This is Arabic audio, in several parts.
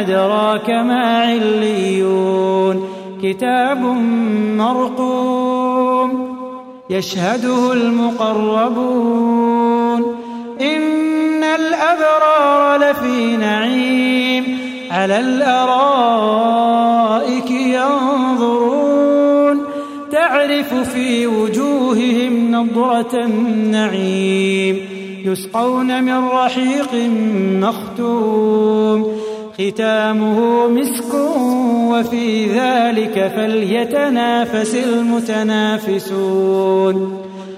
أدراك ما عليون كتاب مرقوم يشهده المقربون إن الأبرار لفي نعيم على الأرائك ينظرون تعرف في وجوههم نضرة النعيم يسقون من رحيق مختوم ختامه مسك وفي ذلك فليتنافس المتنافسون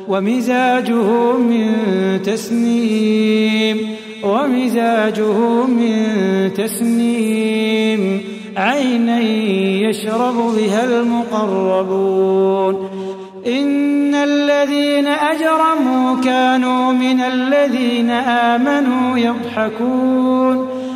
ومزاجه من تسنيم ومزاجه من تسنيم عينا يشرب بها المقربون إن الذين أجرموا كانوا من الذين آمنوا يضحكون